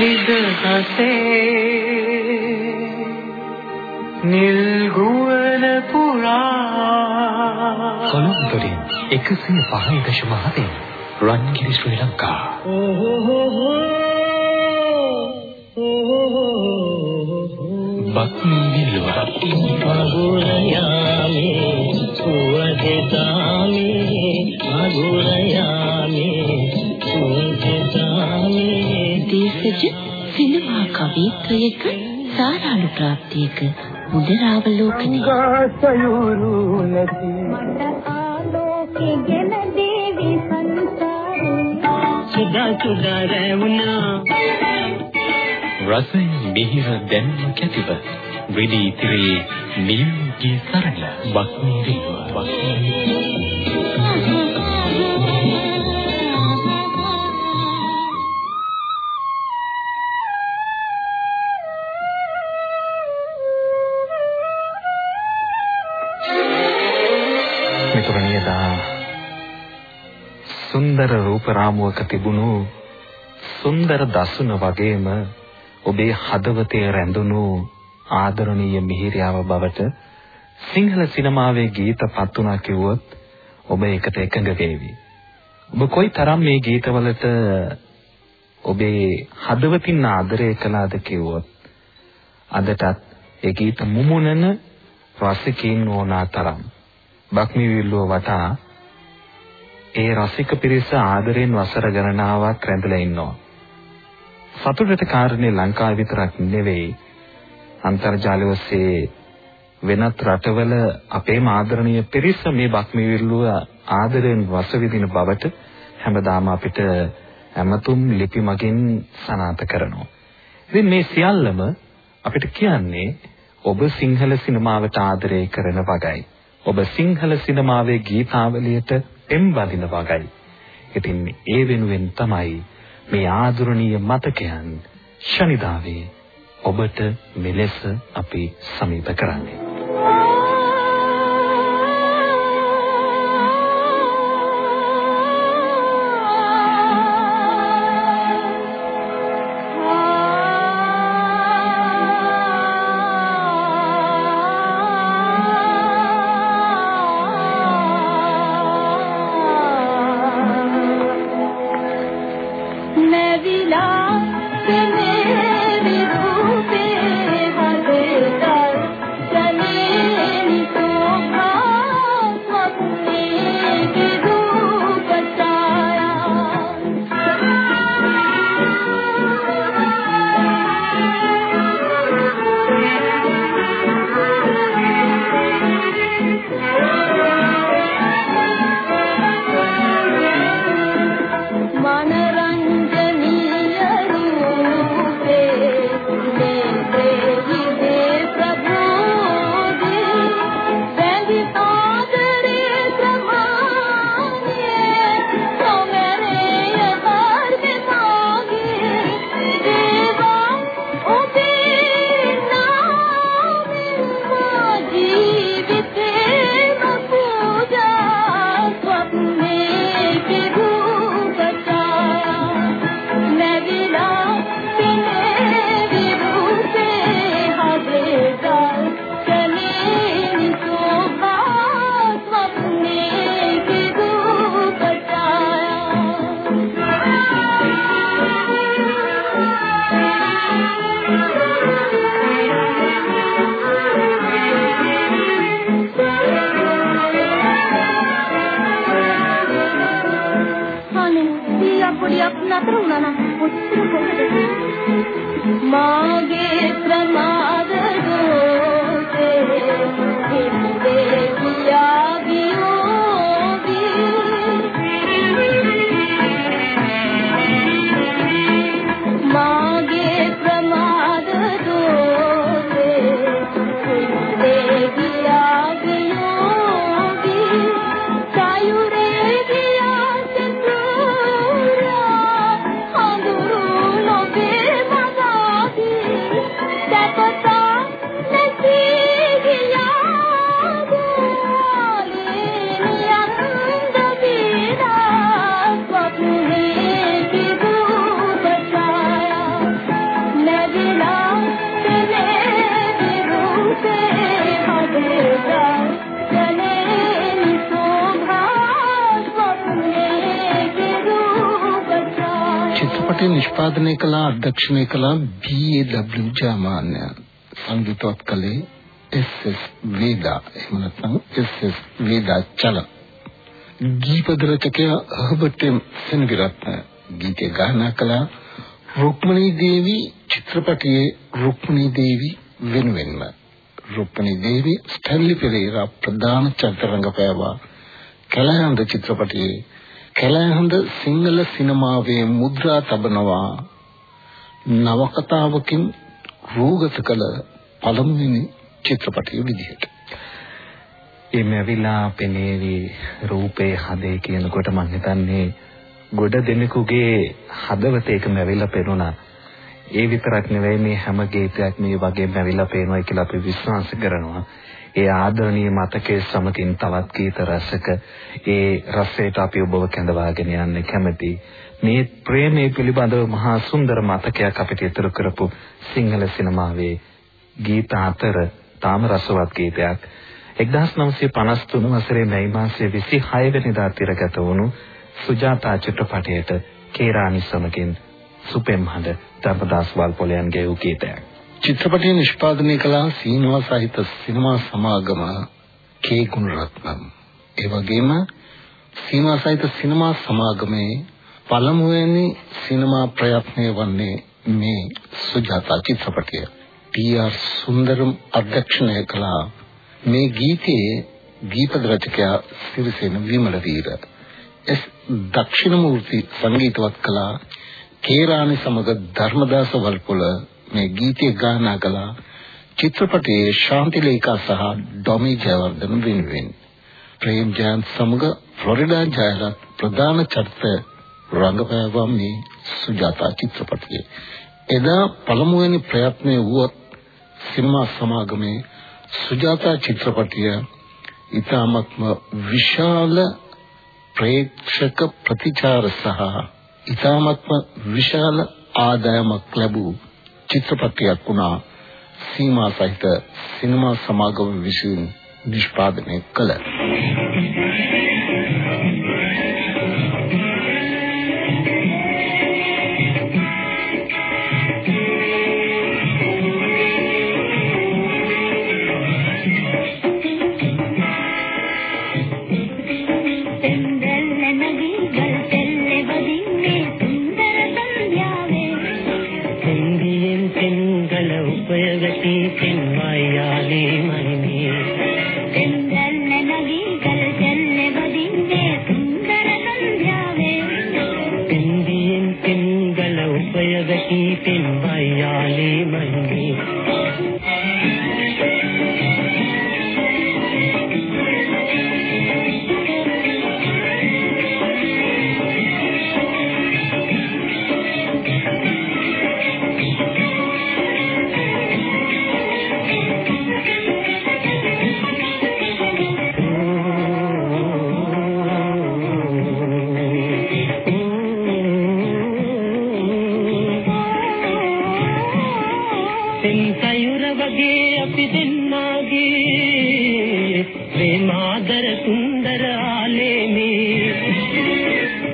නිදහසේ නිල් ගුවන පුරා කොළඹින් 105.7 රන්ගිරි ශ්‍රී ලංකා. බක්මී විල්ලුව පගුරයාමේ සුවදතාමේ පගුරයාමේ කවිත්‍රයක සාරාණු ප්‍රාප්තියක මුදරාවලෝකනය ගාසයුරු නැති. මට ආලෝකේ ගෙන දේවි සංසාරේ. සුදා සුදා රැවුනා රසයෙන් මිහිර දැනුම කැතිව විදී තිරේ නියුගේ සරණ බක්මී විල්ලුව සුන්දර රූප රාමුවක තිබුණු සුන්දර දසුන වගේම ඔබේ හදවතේ රැඳුණු ආදරණීය මිහිරියාව බවට සිංහල සිනමාවේ ගීත පත් වුණා කිව්වොත් ඔබ ඒකට එකඟ වෙවි. ඔබ කොයි තරම් මේ ගීතවලට ඔබේ හදවතින් ආදරය කළාද කිව්වොත් අදටත් ඒ ගීත මුමුණන රසිකින් ඕනා තරම් බක්මි විල්ලුව වටා ඒ රසික පිරිස ආදරෙන් වසර ගණනාවක් රැඳලා ඉන්නවා. සතුටට කාරණේ ලංකාව විතරක් නෙවෙයි අන්තර්ජාලය ඔස්සේ වෙනත් රටවල අපේම ආදරණීය පිරිස මේ බක්මි විල්ලුව ආදරෙන් වස විදින බවට හැමදාම අපිට ඇමතුම් ලිපි මගින් සනාථ කරනවා. ඉතින් මේ සියල්ලම අපිට කියන්නේ ඔබ සිංහල සිනමාවට ආදරය කරන වගයි. ඔබ සිංහල සිනමාවේ ගීතාවලියට පෙම්බදින වගයි. ඉතින් ඒ වෙනුවෙන් තමයි මේ ආදරණීය මතකයන් ශනිදාවේ ඔබට මෙලෙස අපි සමීප කරන්නේ. අධ්‍යක්ෂණය කළ BAW ජාමාන්‍ය. සංගීතවත් කළේ SS වේදා. එහෙම නැත්නම් SS වේදා චල. ගීපද රචකයා හර්බර්ට් එම් සෙනවිරත්න. ගීතය ගායනා කළ රුක්මනී දේවි චිත්‍රපටයේ රුක්මනී දේවි වෙනුවෙන්ම. රුක්මනී දේවි ස්ටැන්ලි පෙරේරා ප්‍රධාන චරිත රංගපෑවා කැලහඳ චිත්‍රපටයේ. කැලහඳ සිංහල සිනමාවේ මුද්‍රා තබනවා. නවකතාවකින් රූගත කළ පළමුවෙනි චිත්‍රපටය විදිහට එimhe ඇවිලා පෙනේවි රූපේ හදේ කියනකොට මම හිතන්නේ ගොඩ දෙනෙකුගේ හදවත එකම ඇවිල්ලා පෙනුණා. ඒ විතරක් නෙවෙයි මේ හැම ගීතයක් මේ වගේම ඇවිල්ලා පේනවා කියලා අපි විශ්වාස කරනවා. ඒ ආදරණීය මතකයේ සමගින් තවත් ගීත රසක ඒ රසයට අපි ඔබව කැඳවාගෙන යන්න කැමැති. මේ ප්‍රේමයේ පිළිබඳව මහා සුන්දර මතකයක් අපිට ඉතුරු කරපු සිංහල සිනමාවේ ගීත අතර තාම රසවත් ගීතයක් 1953 වසරේ මැයි මාසයේ 26 වෙනිදා තිරගත වුණු සුජාතා චිත්‍රපටයේට කේරානි සමගින් සුපෙම් හඬ ධර්මදාස් වල්පොලයන්ගේ ගීතයක්. චිත්‍රපටය නිෂ්පාදනය කළ සීනවා සහිත සිනමා සමාගම කේ ගුණරත්නම්. ඒ වගේම සීනවා සහිත සිනමා සමාගමේ පළමුවෙනි සිනමා ප්‍රයත්නය වන්නේ මේ සුජාතා චිත්‍රපටය. ටී.ආර්. සුන්දරම් අධ්‍යක්ෂණය කළ. මේ ගීතයේ දීපද රචකයා සිරිසේන විමල වීර එස් දක්ෂිණමූර්ති සංගීතවත් කළා. කේරානි සමග ධර්මදාස වල්පොල මේ ගීතය ගායනා කළා. චිත්‍රපටයේ ශාන්තිලේඛා සහ ඩොමි ජයවර්ධන වෙනුවෙන්. ප්‍රේම් ජයන්ත් සමග ෆ්ලොරිඩා ජයලත් ප්‍රධාන චරිත රංගපෑවා මේ සුජාතා චිත්‍රපටයේ. එදා පළමුවෙනි ප්‍රයත්නය වුවත් සිනමා සමාගමේ සුජාතා චිත්‍රපටය ඊටමත්ම විශාල ප්‍රේක්ෂක ප්‍රතිචාර සහ ඊටමත්ම විශාල ආදායමක් ලැබූ චිත්‍රපටයක් වුණා. සීමා සහිත සිනමා සමාගම විසින් නිෂ්පාදනය කළ. සින්දියෙන් සෙන්සයුර වගේ අපි දෙන්නාගේ ප්‍රේමාදර සුන්දර ආලේමේ.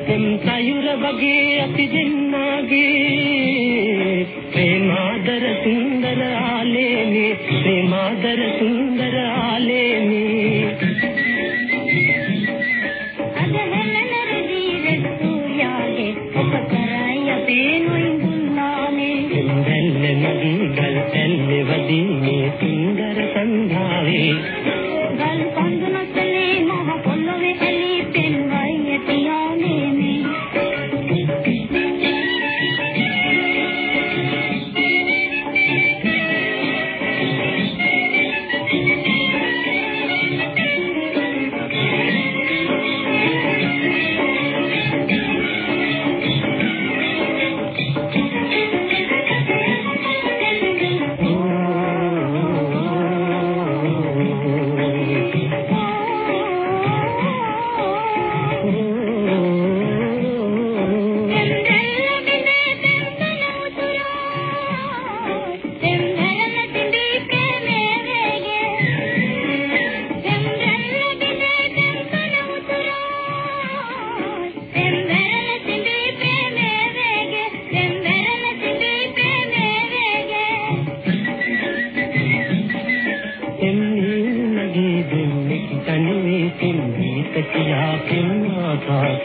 සෙන්සයුර වගේ අපි දෙන්නාගේ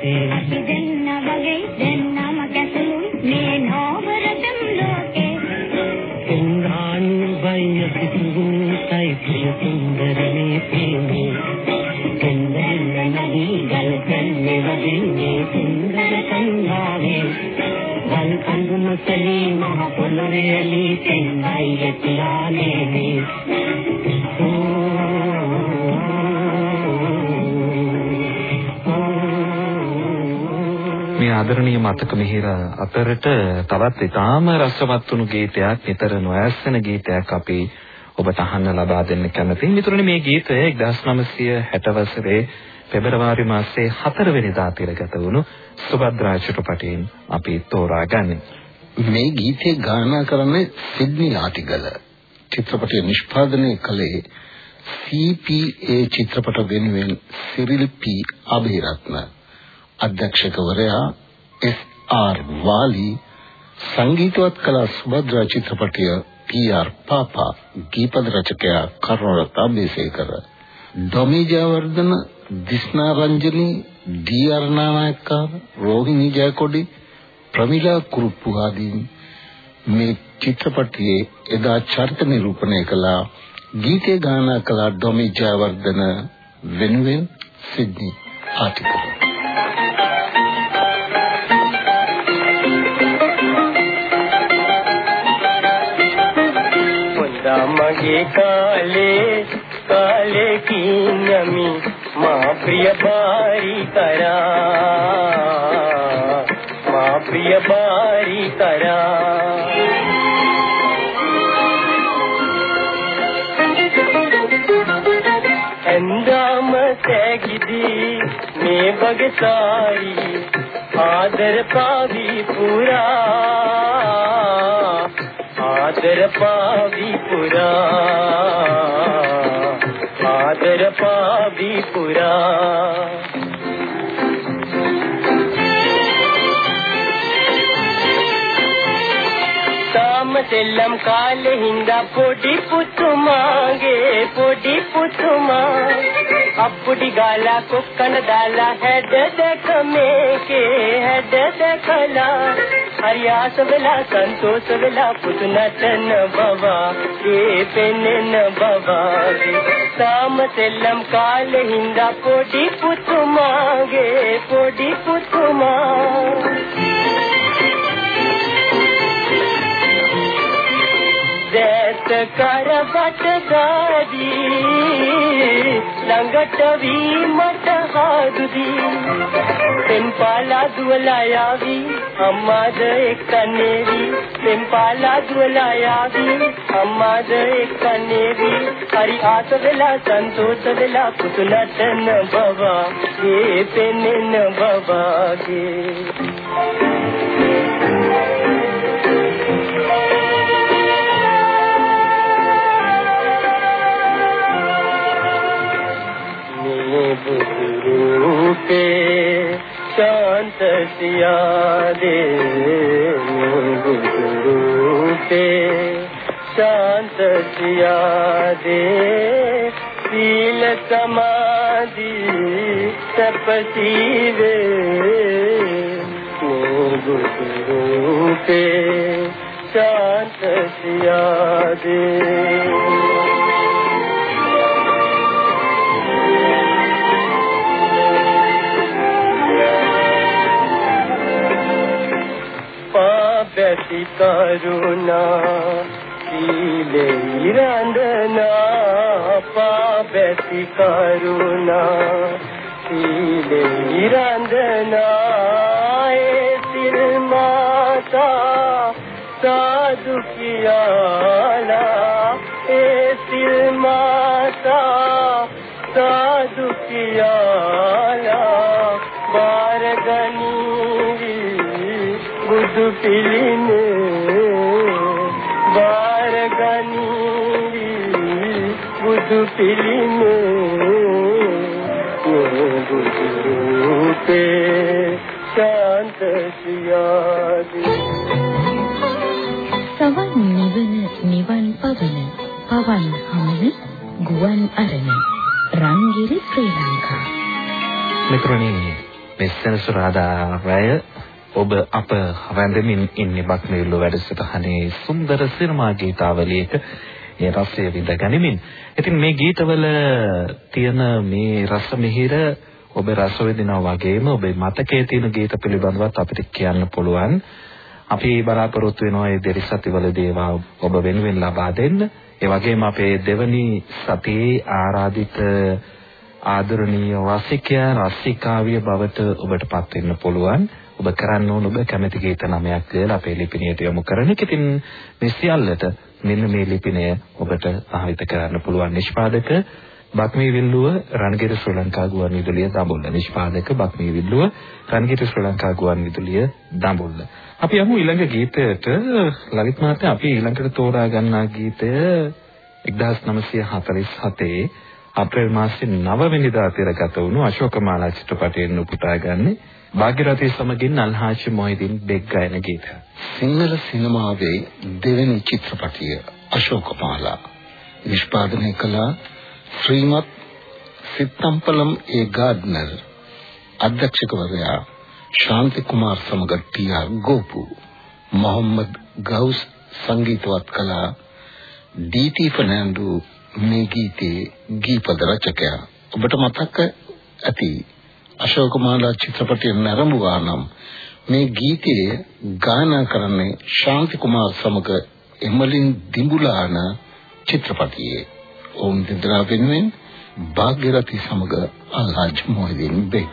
ආකාශේ ආදරණීය මතක මිහිර අතරට තවත් ඊටාම රසවත් වුණු ගීතයක් නිතර නොඇස්සෙන ගීතයක් අපි ඔබට අහන්න ලබා දෙන්න කැමතියි. මිතුරනි මේ ගීතය 1960 වසරේ පෙබරවාරි මාසයේ 4 වෙනිදා තිරගත වුණු සුභද්‍රා චිත්‍රපටයෙන් අපි තෝරාගන්නේ. මේ ගීතේ ගායනා කරන්නේ සිඩ්නි ආටිගල. චිත්‍රපටය නිෂ්පාදනය කළේ CPA චිත්‍රපට වෙනුවෙන් සිරිල් P අබේරත්න. අධ්‍යක්ෂකවරයා එස්.ආර්. වාලි සංගීතවත් කළ සුභද්‍රා චිත්‍රපටය පී.ආර්. පාපා ගීපද රචකයා කරුණරත්න අබේසේකර ඩොමි ජයවර්ධන දිස්නා රංජනී ඩී.ආර්. නානායක්කාර රෝහිණී ජයකොඩි ප්‍රමිලා කුරුප්පු ආදී මේ චිත්‍රපටයේ එදා චරිත නිරූපණය කළ ගීතේ ගායනා කළ ඩොමි ජයවර්ධන වෙනුවෙන් සිඩ්නි ආටිකල් හොඳා මගේ කාලේ කාලේ කින්නමි මා ප්‍රිය බාරි කරා මා ප්‍රිය බාරි කරා ඇන්දාම සැගිදී මේ වගේ සාරි ආදර පාවි පුරා ආදර පාවි පුරා ආදර පාවි පුරා තාම සෙල්ලම් කාලේ හින්දා පොඩි පුතුමාගේ පොඩි පුතුමා අප්පුඩි ගාලා කොක්කන දාලා හැඩ දැක මේකේ හැඩ දැකලා හරි ආස වෙලා සන්තෝෂ වෙලා පුතු නටන බවා ඒ පෙනෙන බවාගේ තාම සෙල්ලම් කාලේ හින්දා පොඩි පුතුමාගේ පොඩි පුතුමා. දැත කරවට ගාදී ළඟට වීමට හාදුදී පෙම්පාලා දුවලා යාවි අම්මාද එක්කන්නේවි. පෙම්පාලා දුවලා යාවි අම්මාද එක්කන්නේවි. හරි ආස වෙලා සන්තෝෂ වෙලා පුතු නටන බවා ඒ පෙනෙන බවාගේ. रूपे शांत सिया दे रूपे शांत सिया दे शील समाधि तपसी वे रूपे शांत सिया दे बी करूना किली रांधना पी करूना किली रांधना हेल माता माता බුදු පිළිනේ බාරගනී බුදු පිළිනේ. බුදු රූපේ ශාන්ත සියාදී. සවන් නිවන නිවන් පවන පවන් හමන ගුවන් අරණ රංගිරි ශ්‍රී ලංකා. මිත්‍රණේ මේ සෙනසුරාදා රැය ඔබ අප රැඳෙමින් ඉන්නේ බක්මීල්ල වැඩසටහනේ සුන්දර සිනමා ගීතාවලියක ඒ රසය විඳ ගනිමින්. ඉතින් මේ ගීතවල තියෙන මේ රස මිහිර ඔබ රස විඳිනවා වගේම ඔබේ මතකයේ තියෙන ගීත පිළිබඳවත් අපිට කියන්න පුළුවන්. අපි බලාපොරොත්තු වෙනවා මේ දෙරිසතිවලදී ඒවා ඔබ වෙනුවෙන් ලබා දෙන්න. ඒ වගේම අපේ දෙවනි සතියේ ආරාධිත ආදරණීය රසිකයා රසිකාවිය බවට ඔබට පත් වෙන්න පුළුවන්. ඔබ කරන්න ඕන ඔබ කැමති ගීත නමයක් කියලා අපේ ලිපිණියට යොමු කරන එක. ඉතින් මේ සියල්ලට මෙන්න මේ ලිපිණය ඔබට භාවිත කරන්න පුළුවන්. නිෂ්පාදක බක්මී විල්ලුව රණගිර ශ්‍රී ලංකා ගුවන් විදුලිය දඹුල්ල. නිෂ්පාදක බක්මී විල්ලුව රණගිර ශ්‍රී ලංකා ගුවන් විදුලිය දඹුල්ල. අපි යමු ඊළඟ ගීතයට. ලලිත් මහත්තයා අපි ඊළඟට තෝරා ගන්නා ගීතය 1947 අප්‍රේල් මාසයේ 9 වෙනිදා තිරගත වුණු අශෝකමාලා චිත්‍රපටයෙන් උපුටාගන්නේ භාග්‍යරථී සමගින් අල්හාජ් මොහිදින් බෙක් ගායන ගීත. සිංහල සිනමාවේ දෙවෙනි චිත්‍රපටිය අශෝකමාලා. නිෂ්පාදනය කළ ශ්‍රීමත් සිත්තම්පලම් ඒ ගාඩ්නර් අධ්‍යක්ෂකවරයා ශාන්ති කුමාර් සමග ටීආර් ගෝපු. මොහම්මද් ගෞස් සංගීතවත් කළා ඩීටි ෆර්නෑන්ඩෝ මේ ගීතේ ගීපද රචකයා. ඔබට මතක ඇති අශෝකමාලා චිත්‍රපටය නැරඹුවා නම් මේ ගීතය ගායනා කරන්නේ ශාන්ති කුමාර් සමග එමලින් දිඹුලාන චිත්‍රපටියේ. ඔවුන් දෙදෙනා වෙනුවෙන් භාග්‍යරථී සමග අල්හාජ් මොහිදින් බෙක්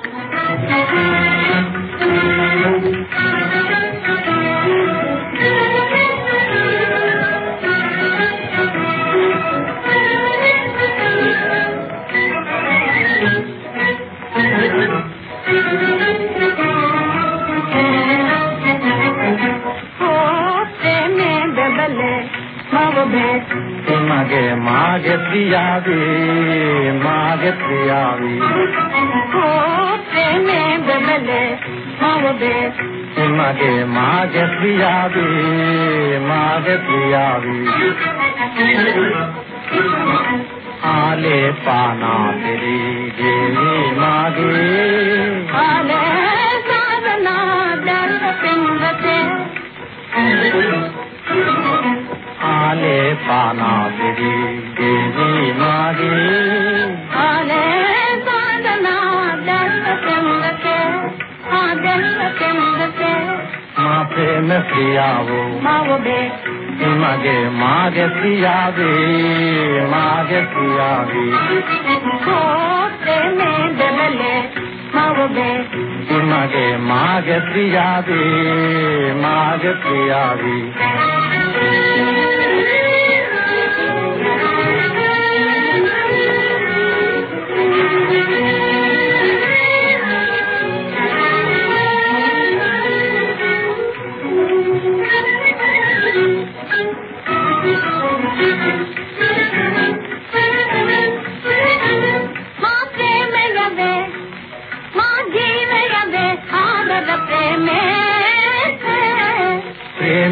මගේ මාගේ ප්‍රියාවේ මාගේ ප්‍රියාවේ. ඕ ප්‍රේමේ බබලේ මවබේ. මගේ මාගේ ප්‍රියාවේ මාගේ ප්‍රියාවේ. ආලේ පානා පෙරි දේවි මාගේ. ආලේ ආලේ පානා පෙරි දේවි මාගේ ආලේ සාදනා දර්ශ පින්වතේ ආදර්ශ පින්වතේ මා ප්‍රේම ප්‍රියාවෝ මවබේ මගේ මාගේ ප්‍රියාවේ මාගේ ප්‍රියාවේ ඕ ප්‍රේමේ බබලේ මවබේ මගේ මාගේ ප්‍රියාවේ මාගේ ප්‍රියාවේ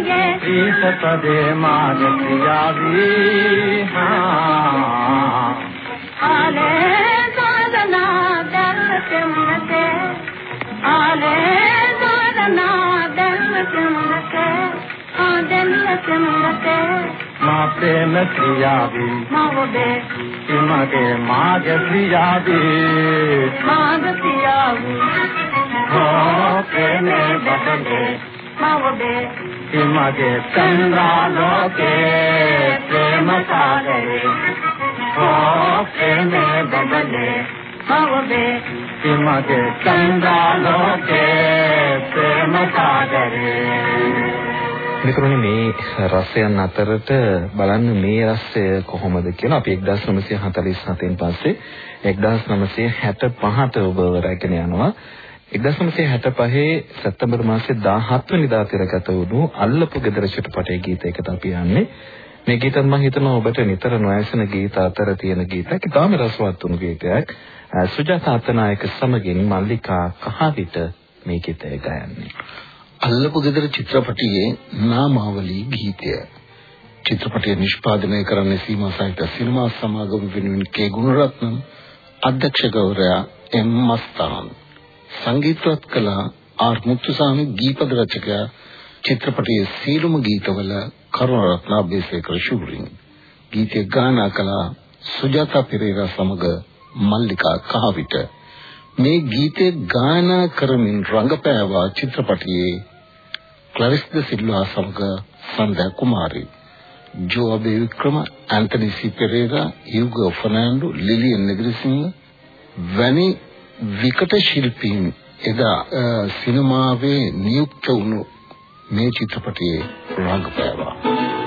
ප්‍රේමසියේ ඊසපදේ මාගේ ප්‍රියාවේ හා ආලේ සාදනා දර්ශ පින්වතේ ආලේ සාදනා දර්ශ පින්වතේ ආදර්ශ පින්වතේ මා ප්‍රේම ප්‍රියාවේ මවබේ මගේ මාගේ ප්‍රියාවේ මාගතියාවි හෝ ප්‍රේම බබලේ මවබේ මගේ චන්ද්‍රාලෝකේ ප්‍රේම සාගරේ හෝ ප්‍රේම බබලේ මවබේ මගේ චන්ද්‍රාලෝකේ ප්‍රේම සාගරේ මිතුරුනි මේ රසයන් අතරට බලන්න මේ රසය කොහොමද කියලා අපි 1947න් පස්සේ 1965ට ඔබ රැගෙන යනවා. 1965 සැප්තැම්බර් මාසයේ 17 වෙනිදා තිරගත වුණු අල්ලපු ගෙදර චිත්‍රපටයේ ගීතයකට අපි යන්නේ. මේ ගීතත් මම හිතනවා ඔබට නිතර නොඇසෙන ගීත අතර තියෙන ගීතයක්. ඉතාම රසවත් වුණු ගීතයක්. සුජාතා අත්තනායක සමගින් මල්ලිකා කහවිට මේ ගීතය ගයන්නේ. අල්ලපු ගෙදර චිත්‍රපටයේ නාමාවලී ගීතය. චිත්‍රපටය නිෂ්පාදනය කරන්නේ සීමා සහිත සිනමා සමාගම වෙනුවෙන් කේ ගුණරත්නම් අධ්‍යක්ෂකවරයා එම් මස්තාන් සංගීතවත් කළ ආර්. මුත්තුසාමි ගීපද රචකයා චිත්‍රපටයේ සීලුම ගීතවල කරුණාරත්න අබේසේකර ශූරින්. ගීතය ගායනා කළ සුජාතා පෙරේරා සමග මල්ලිකා කහවිට. මේ ගීතේ ගායනා කරමින් රංගපෑවා චිත්‍රපටයේ ක්ලරිස් ද සිල්වා සමග සන්දා කුමාරී. ජෝ Abeywickrama Anthony C Perera යුගෝ Fernando Lilian Negrasinghe වැනි විකට ශිල්පීන් එදා සිනමාවේ නියුක්ත වුණු මේ චිත්‍රපටයේ රංගපෑවා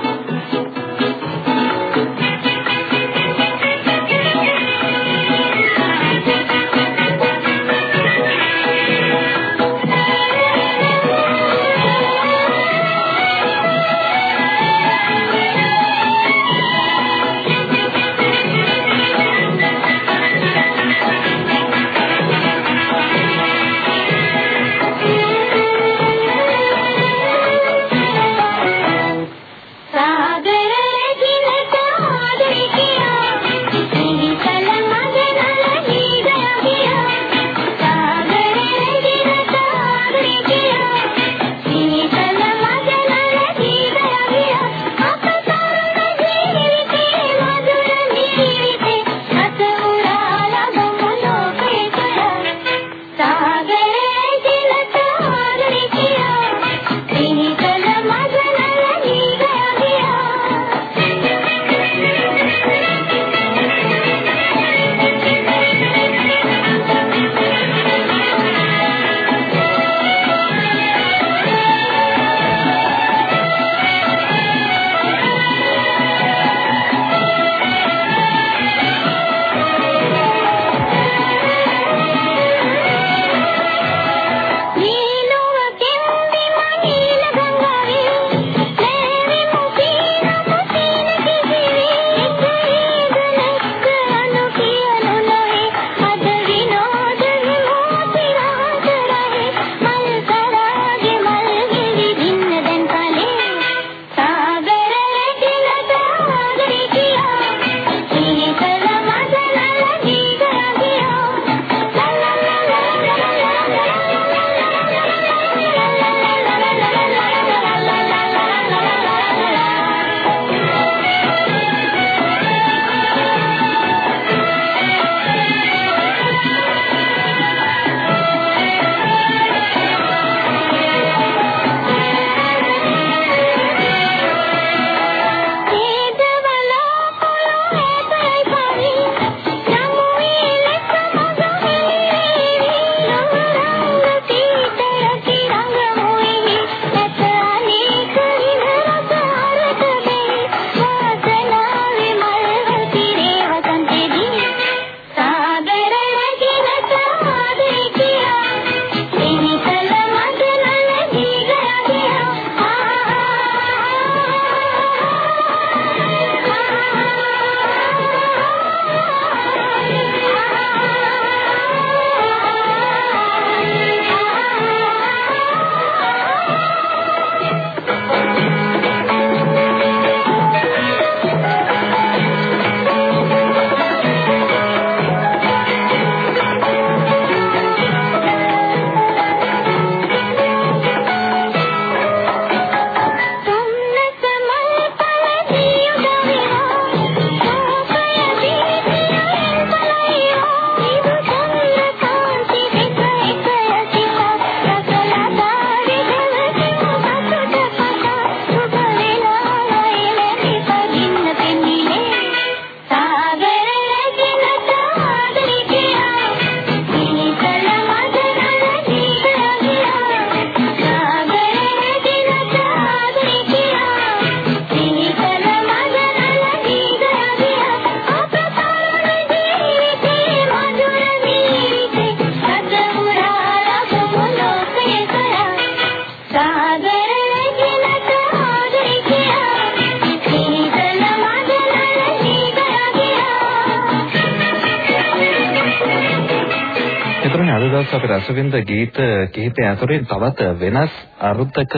රසවින්ද ගීත කිහිපය අතරින් තවත් වෙනස් අරුතක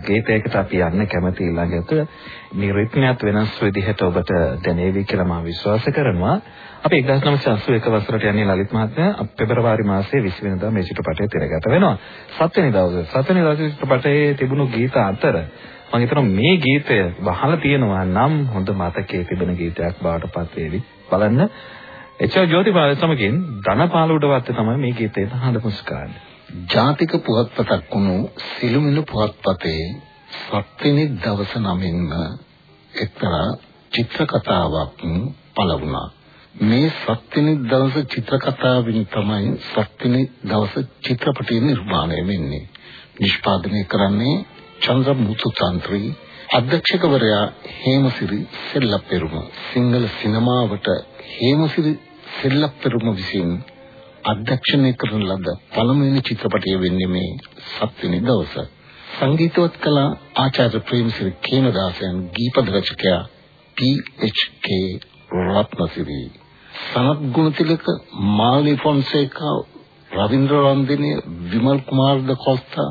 ගීතයකට අපි යන්න කැමති ඊළඟට මේ රිද්මයත් වෙනස් විදිහට ඔබට දැනේවි කියලා මම විශ්වාස කරනවා. අපි 1981 වසරට යන්නේ ලලිත් මහත්මයා පෙබරවාරි මාසයේ 20 වෙනිදා මේ චිත්‍රපටය තිරගත වෙනවා. සත්වෙනි දවසේ සත්වෙනි දවසේ චිත්‍රපටයේ තිබුණු ගීත අතර මම හිතනවා මේ ගීතය වහලා තියෙනවා නම් හොඳ මතකයේ තිබෙන ගීතයක් බවට පත් වේවි. බලන්න එච්.ආර්. ජෝතිපාල සමගින් ධනපාලුඩවත් තමයි මේ ගීතේ හඳ මුස්කාන්නේ. ජාතික පුවත්පතක් වුණු සිළුමිණු පුවත්පතේ සත්වෙනි දවස නමින්ම එක්තරා චිත්‍ර කතාවක් පළ වුණා. මේ සත්වෙනි දවස චිත්‍ර කතාවෙන් තමයි සත්වෙනි දවස චිත්‍රපටය නිර්මාණය වෙන්නේ. නිෂ්පාදනය කරන්නේ චන්ද්‍රමුතු තන්ත්‍රී අධ්‍යක්ෂකවරයා හේමසිරි සෙල්ලපෙරුම සිංහල සිනමාවට හේමසිරි සෙල්ලපෙරුම විසින් අධ්‍යක්ෂණය කරන ලද පළමුවෙනි චිත්‍රපටය වෙන්නේ මේ සත්වෙනි දවස. සංගීතවත් කළ ආචාර්ය ප්‍රේමසිරි කේමදාසයන් ගීපද රචකයා පී.එච්.ක්. රත්නසිරි සනත් ගුණතිලක මාලි ෆොන්සේකා රවින්ද්‍ර රන්දිනේ විමල් කුමාර් ද කොස්තා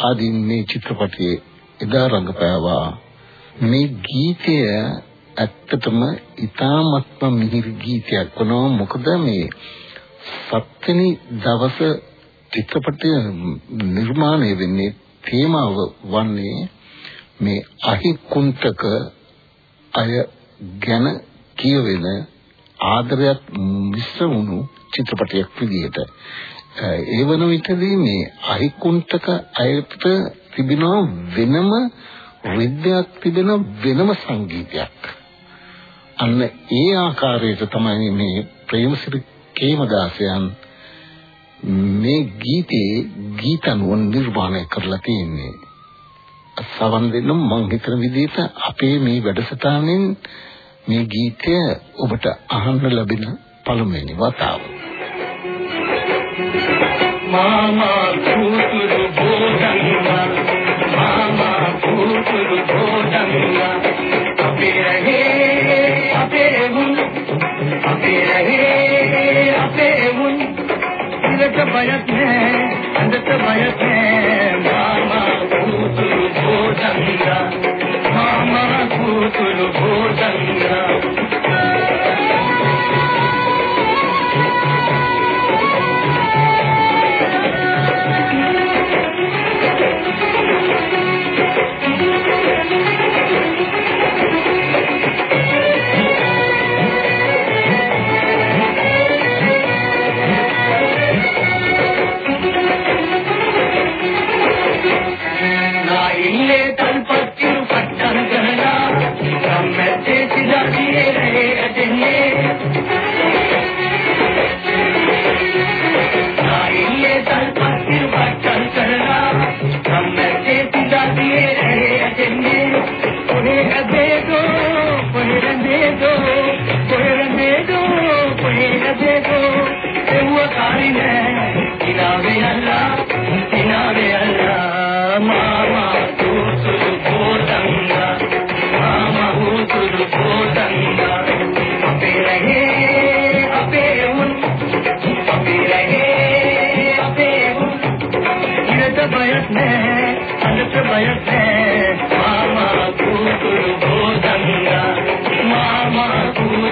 ආදී මේ චිත්‍රපටයේ එදා රංගපෑවා මේ ගීතය ඇත්තටම ඉතාමත්ම මිහිරි ගීතයක් වනවා මොකද මේ සත්වෙනි දවස චිත්‍රපටය නිර්මාණය වෙන්නේ තේමාව වන්නේ මේ අහිකුන්තක අය ගැන කියවෙන ආදරයක් මිශ්‍ර වුණු චිත්‍රපටයක් විදිහට. ඒ වන විටදී මේ අහිකුන්තක අයට තිබෙන වෙනම රිද්මයක් තිබෙන වෙනම සංගීතයක්. අන්න ඒ ආකාරයට තමයි මේ ප්‍රේමසිරි කේමදාසයන් මේ ගීතේ ගීතනුව නිර්මාණය කරලා තියෙන්නේ. සවන් දෙන්න මං හිතන විදිහට අපේ මේ වැඩසටහනෙන් මේ ගීතය ඔබට අහන්න ලැබෙන පළමුවෙනි වතාව. මාමා කුතුරු බෝධංගා මාමා කුතුරු බෝධංගා අපේ میں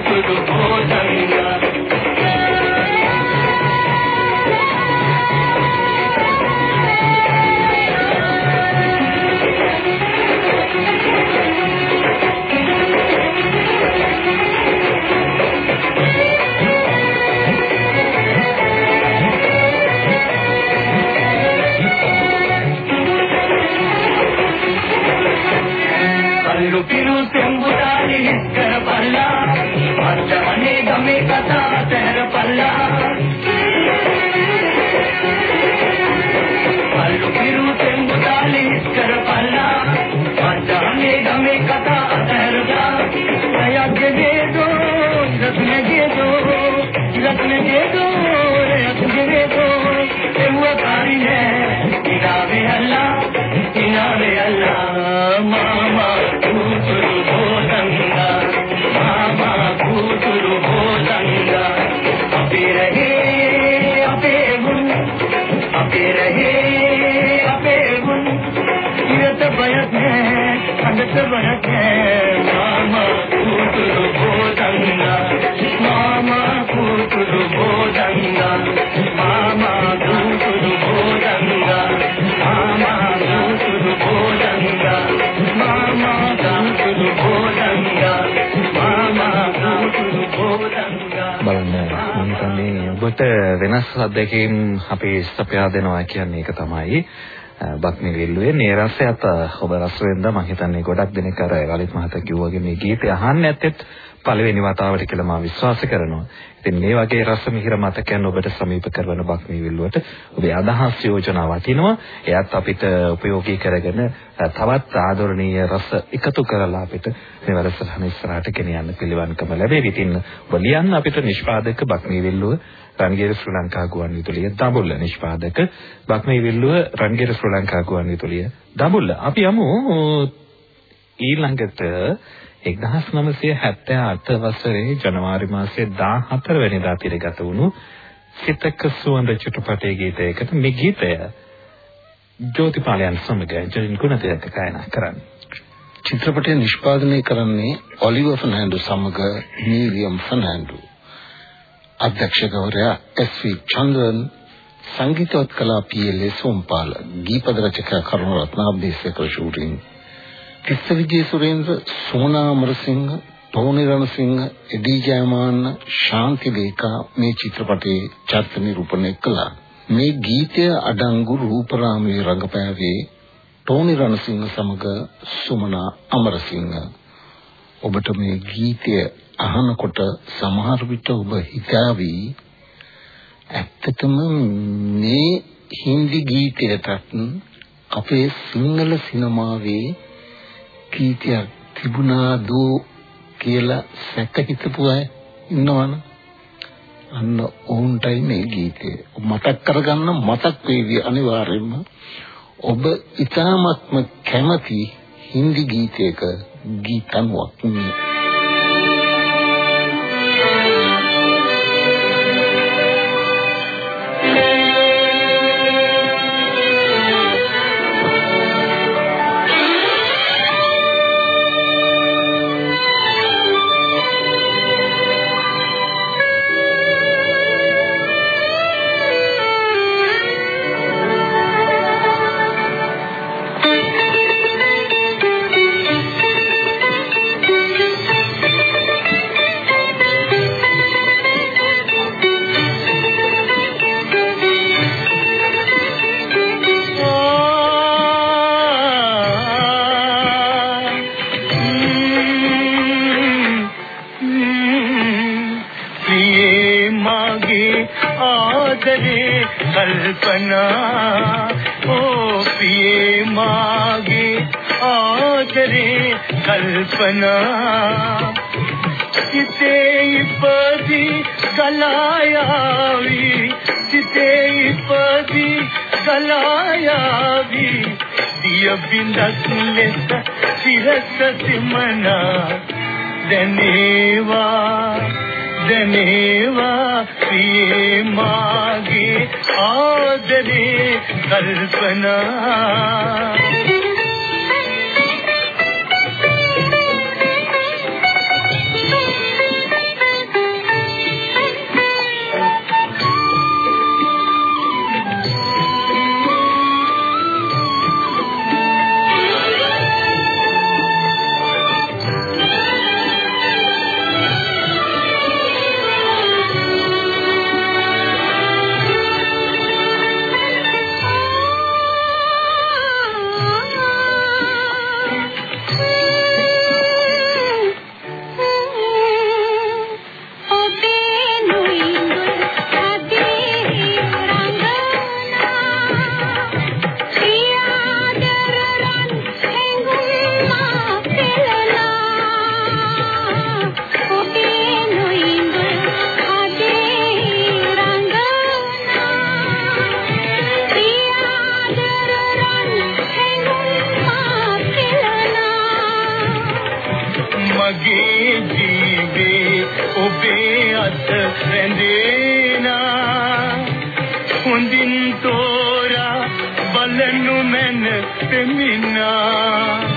take a boy. හිතන්නේ ඔබට වෙනස් අත්දැකීම් අපි ඉස්තපයා දෙනවා කියන්නේ ඒක තමයි බක්මි විල්ලුවේ මේ රසයත් ඔබ රස වෙනද මම හිතන්නේ ගොඩක් දෙනෙක් අර ලලිත් මහතා කිව්වාගේ මේ ගීතය අහන්න ඇත්තෙත් පළවෙනි වතාවට කියලා මම විශ්වාස කරනවා. ඉතින් මේ වගේ රස මිහිර මතකයන් ඔබට සමීප කරන බක්මී විල්ලුවට ඔබේ අදහස් යෝජනා වටිනවා. එයත් අපිට ප්‍රයෝගී කරගෙන තවත් ආදරණීය රස එකතු කරලා අපිට මේ වැඩසටහන ඉස්සරහට ගෙනියන්න පිළිවන්කම ලැබෙවි. ඉතින් ඔබ ලියන්න අපිට නිෂ්පාදක බක්මී විල්ලුව රන්ගිර ශ්‍රී ලංකා ගුවන්විදුලිය දඹුල්ල නිෂ්පාදක බක්මී විල්ලුව රන්ගිර ශ්‍රී ලංකා ගුවන්විදුලිය දඹුල්ල. අපි යමු ඊළඟට 1978 වසරේ ජනවාරි මාසයේ 14 වෙනිදා තිරගත වුණු සිතක සුවඳ චිත්‍රපටයේ ගීතයකට මේ ගීතය ජෝතිපාලයන් සමග ජලින් ගුණතිලක ගායනා කරන්නේ. චිත්‍රපටය නිෂ්පාදනය කරන්නේ ඔලිවර් ෆර්නැන්ඩෝ සමග මීරියම් ෆර්නැන්ඩෝ. අධ්‍යක්ෂකවරයා එස්.වි. චන්ද්‍රන් සංගීතවත් කලා පී.එල්.ඒ. සෝම්පාල ගීපද රචකයා කරුණරත්න අබ්දේශේකර ෂූටින් කිස්ස විජේ සුරේන්ද්‍ර සෝනා අමරසිංහ තෝනි රණසිංහ එඩී ජයමාන්න ශාන්ති ලේකා මේ චිත්‍රපටයේ චරිත නිරූපණය කළා මේ ගීතය අඩංගු රූපරාමයේ රංගපෑවේ තෝනි රණසිංහ සමග සුමනා අමරසිංහ ඔබට මේ ගීතය අහනකොට සමහර විට ඔබ හිතාවි ඇත්තටම මේ හින්දි ගීතයටත් අපේ සිංහල සිනමාවේ ගීතයක් තිබුණා දෝ කියලා සැක හිතපු අය ඉන්නවනේ. අන්න ඕන්ටයි මේ ගීතය. මතක් කරගන්න මතක් වේවි අනිවාර්යයෙන්ම ඔබ ඊ타මත්ම කැමති හින්දි ගීතයක ගීතනුවක් නේ ආදරේ කල්පනා සිතේ ඉපදී ගලායාවි සිතේ ඉපදී ගලායාවි දිය බින්දක් ලෙස සිරස සිමනා දැනේවා දැනේවා ප්‍රියේ මාගේ ආදරේ කල්පනා මගේ ජීවේ ඔබේ අත රැඳේනා. හොඳින් තෝරා බලනු මැන පෙමිනා.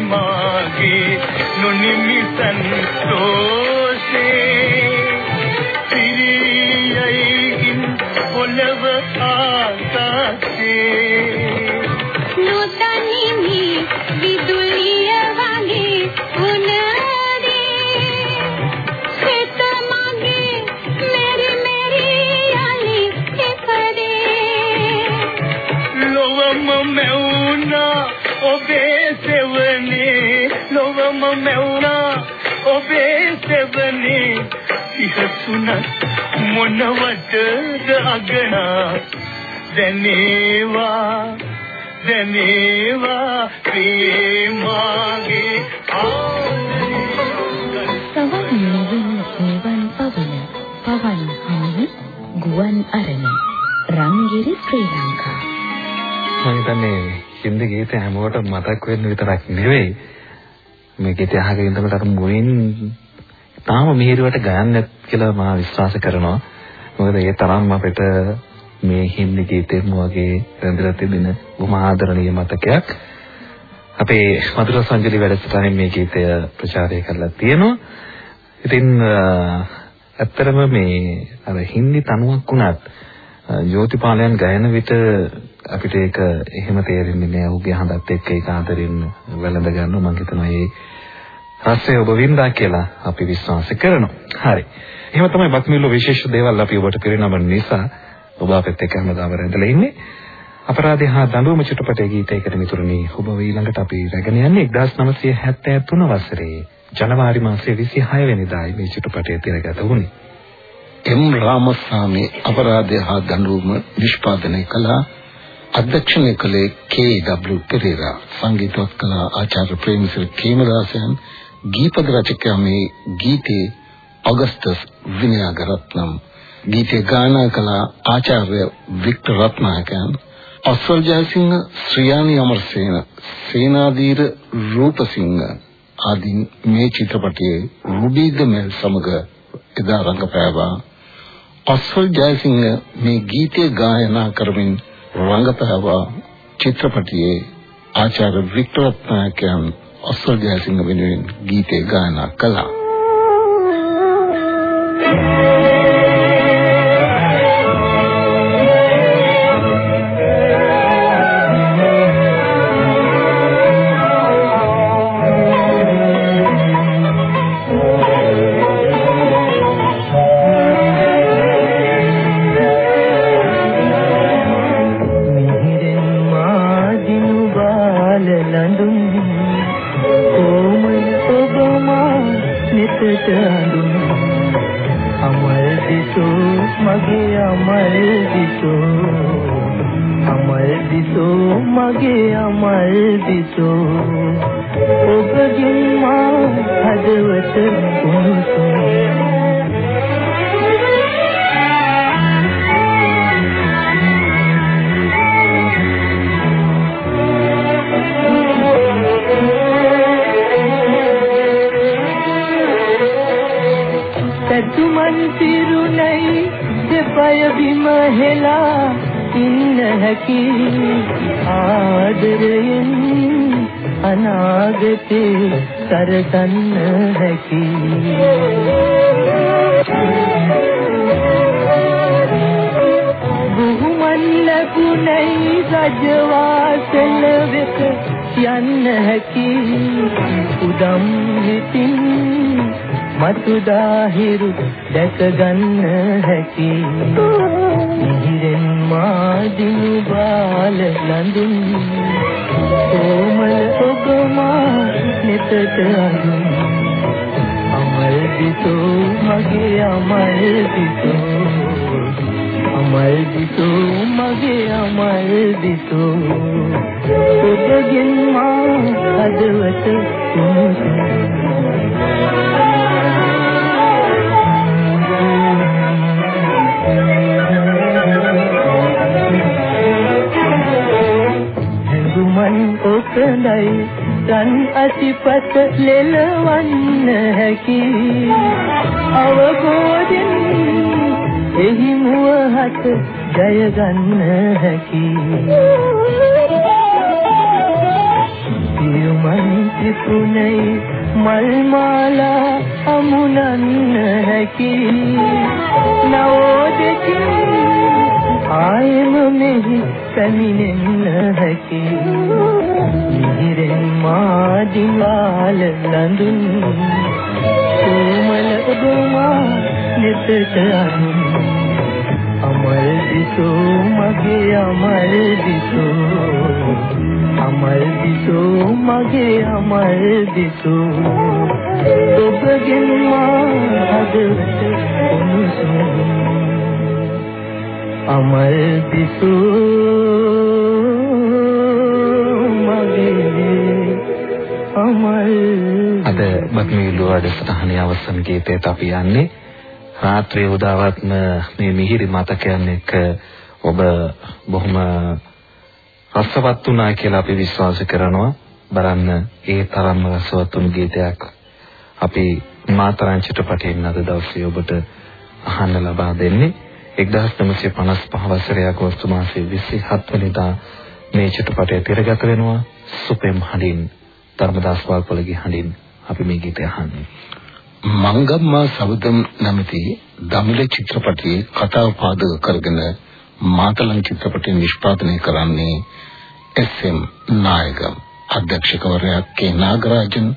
මාගේ නොනිමිසන් දෝසේ සිහසුනත් මොනවටද අගනා? දැනේවා දැනේවා ප්‍රේමාගේ පවන හමන ගුවන් අරණ. රංගිරි ශ්‍රී ලංකා මම හිතන්නේ හින්දි ගීත හැමෝටම මතක් වෙන්න විතරක් නෙවෙයි. මේ ගීත අහගෙන ඉඳලා අර මුලින් තාම මිහිරුවට ගයන්නත් කියලා මම විශ්වාස කරනවා මොකද ඒ තරම්ම අපිට මේ හින්දි ගීතෙම වගේ රැඳිලා තිබෙන බොහොම ආදරණීය මතකයක් අපේ මధుර සංජලි වැඩසටහනින් මේ ගීතය ප්‍රචාරය කරලා තියෙනවා ඉතින් අ, ඇත්තටම මේ අර හින්දි තනුවක් වුණත් අ, ජෝතිපාලයන් ගයන විට අපිට ඒක එහෙම තේරෙන්නේ නෑ. ඔහුගේ හඬත් එක්ක ඒක ආදරෙන් වැළඳ ගන්නවා. මම හිතනවා ඒ රසය ඔබ වින්දා කියලා අපි විශ්වාස කරනවා. හරි. එහෙම තමයි බක්මිල්ල විශේෂ දේවල් අපි ඔබට පිරිනමන නිසා ඔබ අපෙත් එක්ක හැමදාම රැඳලා ඉන්නේ. අපරාධය හා දඬුවම චිත්‍රපටයේ ගීතයකට මිතුරුනි ඔබ ඊළඟට අපි රැගෙන යන්නේ 1973 වසරේ ජනවාරි මාසයේ 26 වෙනිදායි මේ චිත්‍රපටය තිරගත වුණේ. එම් රාමස්වාමී අපරාධය හා දඬුවම නිෂ්පාදනය කළ අධ්‍යක්ෂණය කළේ කේ.ඩබ්ලිව් පෙරේරා සංගීතවත් කළ ආචාර්ය ප්‍රේමසිරි කේමදාසයන් ගීපද රචකයා මේ ගීතේ ඔගස්ටස් විනයගරත්නම්. ගීතේ ගායනා කළ ආචාර්ය වික්ටර් රත්නායකයන්. අස්වල් ජයසිංහ ශ්‍රියානි අමරසේන සේනාධීර රූපසිංහ ආදී මේ චිත්‍රපටයේ රුබී ගමල් සමග එදා රංගපෑවා. අස්වල් ජයසිංහ මේ ගීතය ගායනා කරමින් රංගපෑවා චිත්‍රපටයේ ආචාර්ය වික්ටර් රත්නායකයන්. අස්වල් ජයසිංහ වෙනුවෙන් ගීතය ගායනා කළා. මිහිරෙන් මගේ අමල් දිසෝ අමල් දිසෝ මගේ අමල් දිසෝ. මතු දාහිරු දැක ගන්න හැකි මිහිරෙන් මාදිනු බාල ලඳුන් කොමල ඔබ මා නෙතට අඳුන්. අමල් දිතෝ මගේ අමල් දිතෝ අමල් දිතෝ මගේ අමල් දිතෝ ඔබගෙන් මා හදවත හැඟුමන් ඔකඳයි තන් අතිපත ලෙලවන්න හැකි. අවබෝධෙන් එහි මුවහත ජය ගන්න හැකි. පියුමන් ත්‍රිපුණයි මල් මාලා අමුණන්න හැකි. නවෝදකින් ආයම මෙහි පැමිණෙන්න හැකි මිහිරෙන් මාදිවාල ලඳුන් කොමල ඔබමා නෙතට අනුන්. අමල් දිසෝ මගේ අමල් දිසෝ. අමල් දිසෝ මගේ අමල් දිසෝ. ඔබගෙන් මා හදවත උණුසුම්. අමල් දිසෝ මගේ අමල් අද බක්මීලුව වැඩසටහනේ අවසන් ගීතයට අපි යන්නේ. රාත්‍රියේ උදාවත්ම මේ මිහිරි මතකයන් එක්ක ඔබ බොහොම රසවත් වුණා කියලා අපි විශ්වාස කරනවා. බලන්න ඒ තරම්ම රසවත් වුණු ගීතයක් අපි මාතරන් චිත්‍රපටයෙන් අද දවසේ ඔබට අහන්න ලබා දෙන්නේ. 1955 වසරේ අගෝස්තු මාසයේ 27 වෙනිදා මේ චිත්‍රපටය තිරගත වෙනවා සුපෙම් හඬින් ධර්මදාස් වල්පොලගේ හඬින් අපි මේ ගීතය අහන්නේ මංගම්මා සබදම් නැමැති දමිළ චිත්‍රපටයේ කතාව පාදක කරගෙන මාතලන් චිත්‍රපටය නිෂ්පාදනය කරන්නේ එස්.එම්. නායකම් අධ්‍යක්ෂකවරයා කේ නාගරාජන්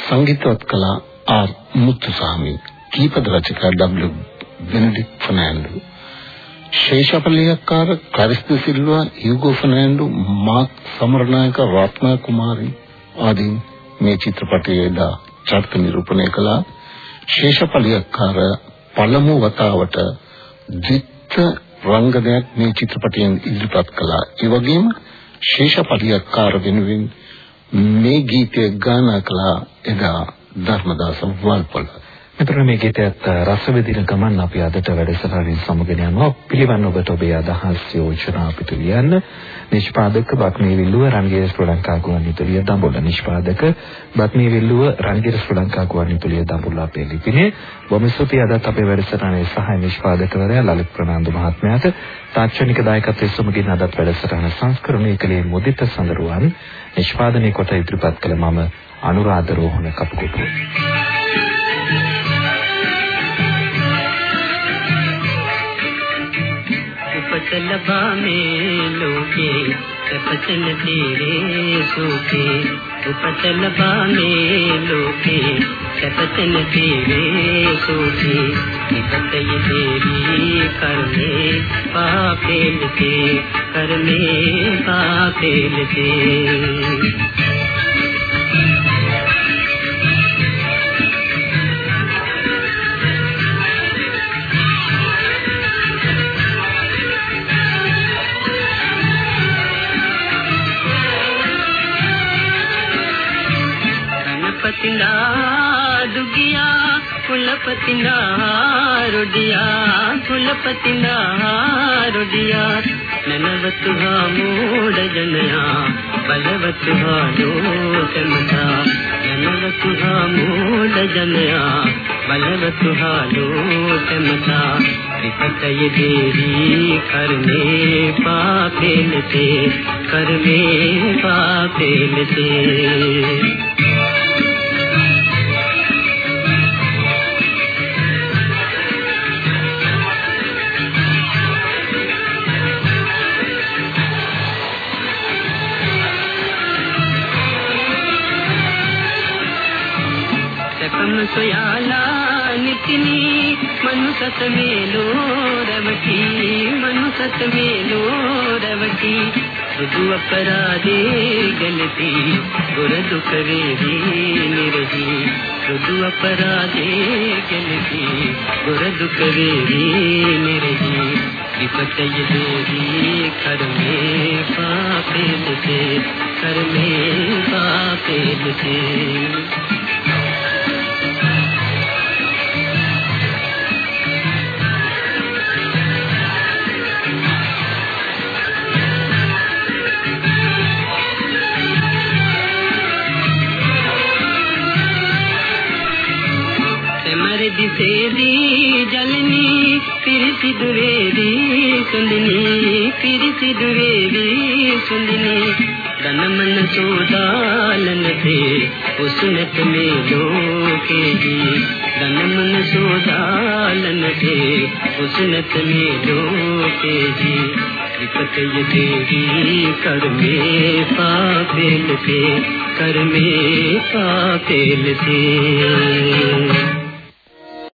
සංගීතවත් කලා ආර් මුත්තුසාමි කීපද රචකයා W Benedict Fernando Seshapaliyakkara කරිස්ත Silva Hugo Fernando Mark Samaranayake Ratna Kumari ආදී මේ චිත්‍රපටයේ දා චරිත නිරූපණය කළා. ශේෂපලියක්කාර පළමු වතාවට ද්විත්ව රංගනයක් මේ චිත්‍රපටයෙන් ඉදිරිපත් කළා. ඒ වගේම ශේෂපලියක්කාර වෙනුවෙන් මේ ගීතය ගායනා කළා එදා ධර්මදාස වල්පොල මෙතන මේ ගීතයත් රස විඳින ගමන් අපි අදට වැඩසටහනින් සමගන යනවා. පිළිවන් ඔබට ඔබේ අදහස් යෝජනා අපිට ලියන්න. නිෂ්පාදක බක්මී විල්ලුව රන්ගිර ශ්‍රී ලංකා ගුවන්විදුලිය දඹුල්ල. නිෂ්පාදක බක්මී විල්ලුව රන්ගිර ශ්‍රී ලංකා ගුවන්විදුලිය දඹුල්ල අපේ ලිපිනේ. බොහොම ස්තුතියි අදත් අපේ වැඩසටහනේ සහාය නිෂ්පාදකවරයා ලලිත් ප්‍රනාන්දු මහත්මයාට තාක්ෂණික දායකත්වයේ සමගින් අදත් වැඩසටහන සංස්කරණය කළේ මුදිත සඳරුවන්. නිෂ්පාදනය කොට ඉදිරිපත් කළ මම අනුරාධ රෝහණ ایک میں لوکے پتل تیرے سوکے تو پتل با میں لوکے پتل تیرے سوکے پت تیری کر دے پا پھیل کے کر میں پا پھیل کے۔ پتنا ڈگیا کل پتنا روڈیا کل پتنا روڈیا ننوت ہا جنیا، بلوت ہا لوٹ مدا ننوت ہا موڑ جنیا، بلوت ہا لوٹ مدا پت دیری کرنے پاپیل تھے کرنے پاپیل تھے من ست میلو روکی منو ست میلو روکی سو اپرا دلتی گرد ریری نرگی کدو اپرا دے گل اور دکھ ریری نرگی پتہ دے دی کر میں باپ تھے کر میں باپ تھے जलनी कीर्त दूेरी सुनी कीर्ति दूेरी सुनी रनमन जो दाल थे उस नत में जो रन मन जो दाल में थे जी नत में जो कर में पा थे कर में